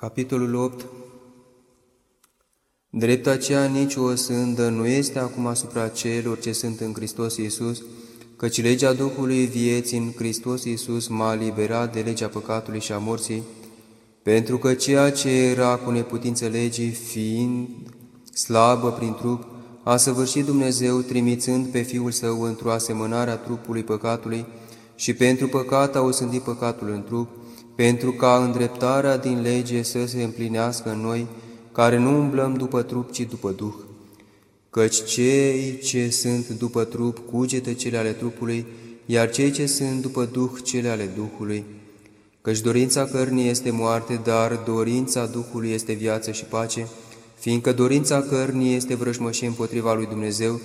Capitolul 8 Drept aceea nici o sândă nu este acum asupra celor ce sunt în Hristos Iisus, căci legea Duhului vieții în Hristos Iisus m-a liberat de legea păcatului și a morții, pentru că ceea ce era cu neputință legii, fiind slabă prin trup, a săvârșit Dumnezeu trimițând pe Fiul Său într-o asemănare a trupului păcatului și pentru păcat a osândit păcatul în trup, pentru ca îndreptarea din lege să se împlinească în noi, care nu umblăm după trup, ci după Duh. Căci cei ce sunt după trup cugetă cele ale trupului, iar cei ce sunt după Duh cele ale Duhului. Căci dorința cărnii este moarte, dar dorința Duhului este viață și pace, fiindcă dorința cărnii este vrăjmășie împotriva lui Dumnezeu,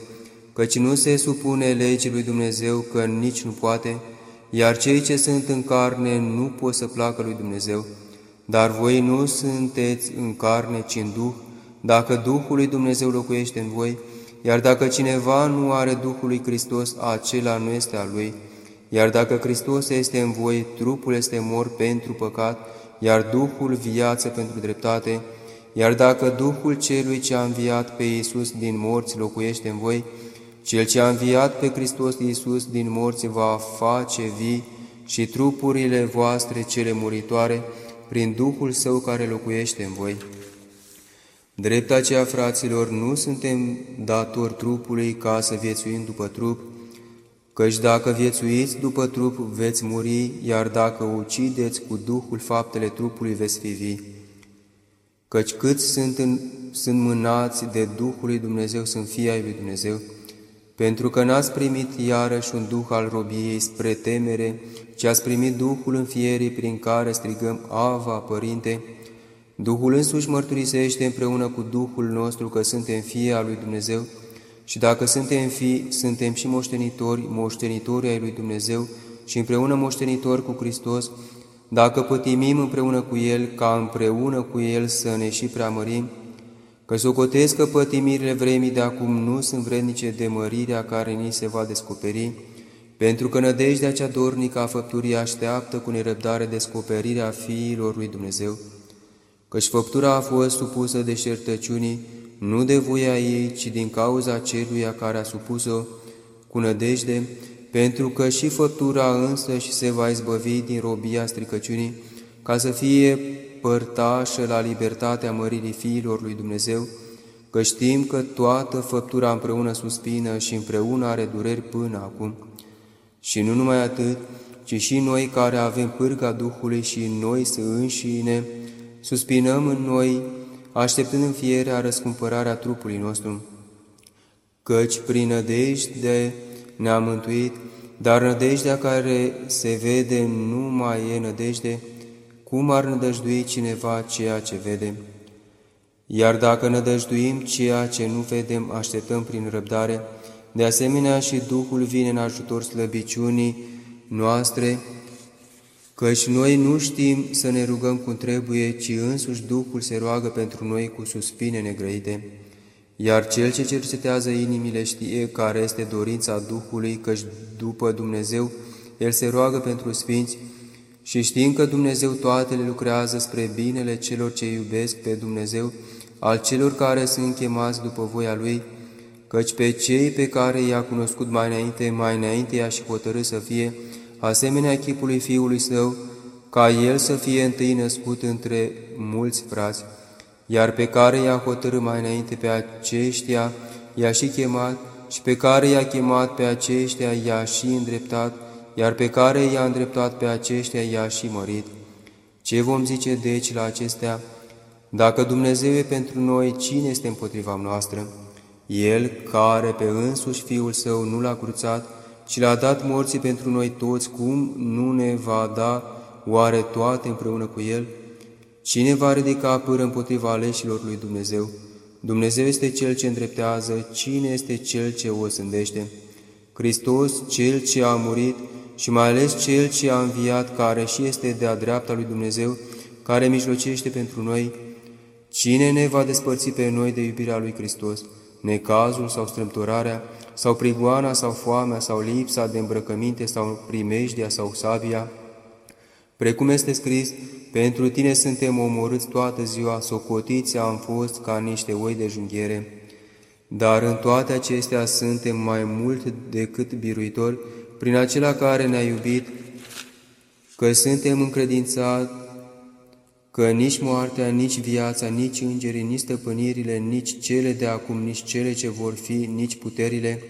căci nu se supune legii lui Dumnezeu, că nici nu poate, iar cei ce sunt în carne nu pot să placă lui Dumnezeu. Dar voi nu sunteți în carne, ci în Duh, dacă Duhul lui Dumnezeu locuiește în voi, iar dacă cineva nu are Duhul lui Hristos, acela nu este al lui. Iar dacă Hristos este în voi, trupul este mor pentru păcat, iar Duhul viață pentru dreptate, iar dacă Duhul celui ce a înviat pe Iisus din morți locuiește în voi, cel ce a înviat pe Hristos Iisus din morți va face vii și trupurile voastre cele muritoare prin Duhul Său care locuiește în voi. Drept aceea, fraților, nu suntem datori trupului ca să viețuim după trup, căci dacă viețuiți după trup, veți muri, iar dacă ucideți cu Duhul faptele trupului, veți fi vii. Căci câți sunt, în, sunt mânați de Duhul lui Dumnezeu, sunt fii ai lui Dumnezeu, pentru că n-ați primit iarăși un duh al robiei spre temere, ci ați primit Duhul înfierii prin care strigăm Ava, Părinte, Duhul însuși mărturisește împreună cu Duhul nostru că suntem fii al lui Dumnezeu și dacă suntem fii, suntem și moștenitori, moștenitori ai lui Dumnezeu și împreună moștenitori cu Hristos, dacă pătimim împreună cu El, ca împreună cu El să ne și preamărim, că socotesc că pătimirile vremii de acum nu sunt vrednice de mărirea care ni se va descoperi, pentru că nădejdea cea dornică a făpturii așteaptă cu nerăbdare descoperirea fiilor lui Dumnezeu, căci făptura a fost supusă de șertăciunii, nu de voia ei, ci din cauza celuia care a supus-o cu nădejde, pentru că și făptura însă și se va izbăvi din robia stricăciunii, ca să fie părtașă la libertatea măririi fiilor lui Dumnezeu, că știm că toată făptura împreună suspină și împreună are dureri până acum. Și nu numai atât, ci și noi care avem pârga Duhului și noi să înșine, suspinăm în noi, așteptând în fierea răscumpărarea trupului nostru. Căci prin nădejde ne-am mântuit, dar nădejdea care se vede nu mai e nădejde, cum ar nădăjdui cineva ceea ce vede? Iar dacă nădăjduim ceea ce nu vedem, așteptăm prin răbdare, de asemenea și Duhul vine în ajutor slăbiciunii noastre, căci noi nu știm să ne rugăm cum trebuie, ci însuși Duhul se roagă pentru noi cu suspine negrăite. Iar cel ce cercetează inimile știe care este dorința Duhului, căci după Dumnezeu El se roagă pentru sfinți, și știm că Dumnezeu toate le lucrează spre binele celor ce iubesc pe Dumnezeu, al celor care sunt chemați după voia Lui, căci pe cei pe care i-a cunoscut mai înainte, mai înainte i-a și hotărât să fie, asemenea chipului Fiului Său, ca El să fie întâi născut între mulți frați, iar pe care i-a hotărât mai înainte pe aceștia, i-a și chemat, și pe care i-a chemat pe aceștia, i-a și îndreptat, iar pe care i-a îndreptat pe aceștia i-a și mărit. Ce vom zice deci la acestea? Dacă Dumnezeu e pentru noi, cine este împotriva noastră? El care pe însuși Fiul Său nu l-a cruțat, ci l-a dat morții pentru noi toți, cum nu ne va da oare toate împreună cu El? Cine va ridica pâră împotriva aleșilor lui Dumnezeu? Dumnezeu este Cel ce îndreptează, cine este Cel ce o sândește? Hristos, Cel ce a murit, și mai ales Cel ce a înviat, care și este de-a dreapta lui Dumnezeu, care mijlocește pentru noi, cine ne va despărți pe noi de iubirea lui Hristos? Necazul sau strâmtorarea, sau prigoana sau foamea, sau lipsa de îmbrăcăminte, sau primejdia sau sabia? Precum este scris, pentru tine suntem omorâți toată ziua, socotiți am fost ca niște oi de junghiere. Dar în toate acestea suntem mai mult decât biruitori prin acela care ne-a iubit, că suntem încredințați că nici moartea, nici viața, nici îngerii, nici stăpânirile, nici cele de acum, nici cele ce vor fi, nici puterile,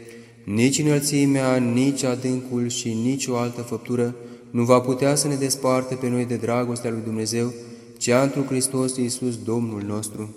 nici înălțimea, nici adâncul și nici o altă făptură nu va putea să ne desparte pe noi de dragostea lui Dumnezeu, cea întru Hristos Iisus Domnul nostru.